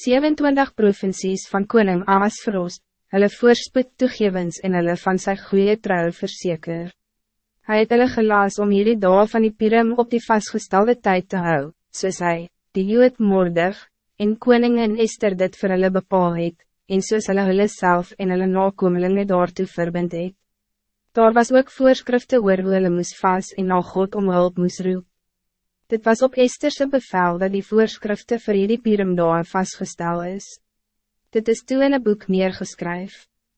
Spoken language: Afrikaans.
27 provincies van koning Aas verrost, hulle voorspoed toegewens en hulle van sy goeie trouw verseker. Hij het hulle gelaas om hierdie daal van die Pirum op die vastgestelde tijd te hou, soos hy, die jood moordig, en koningin Esther dit vir hulle bepaal het, en soos hulle hulle self en hulle nakomelinge daartoe verbind het. Daar was ook voorschriften oor hoe hulle moes vast en na God om hulp moes roep. Dit was op Estherse bevel dat die voorschriften voor hierdie Pirum daar vastgesteld is. Dit is toe in een boek neergeskryf.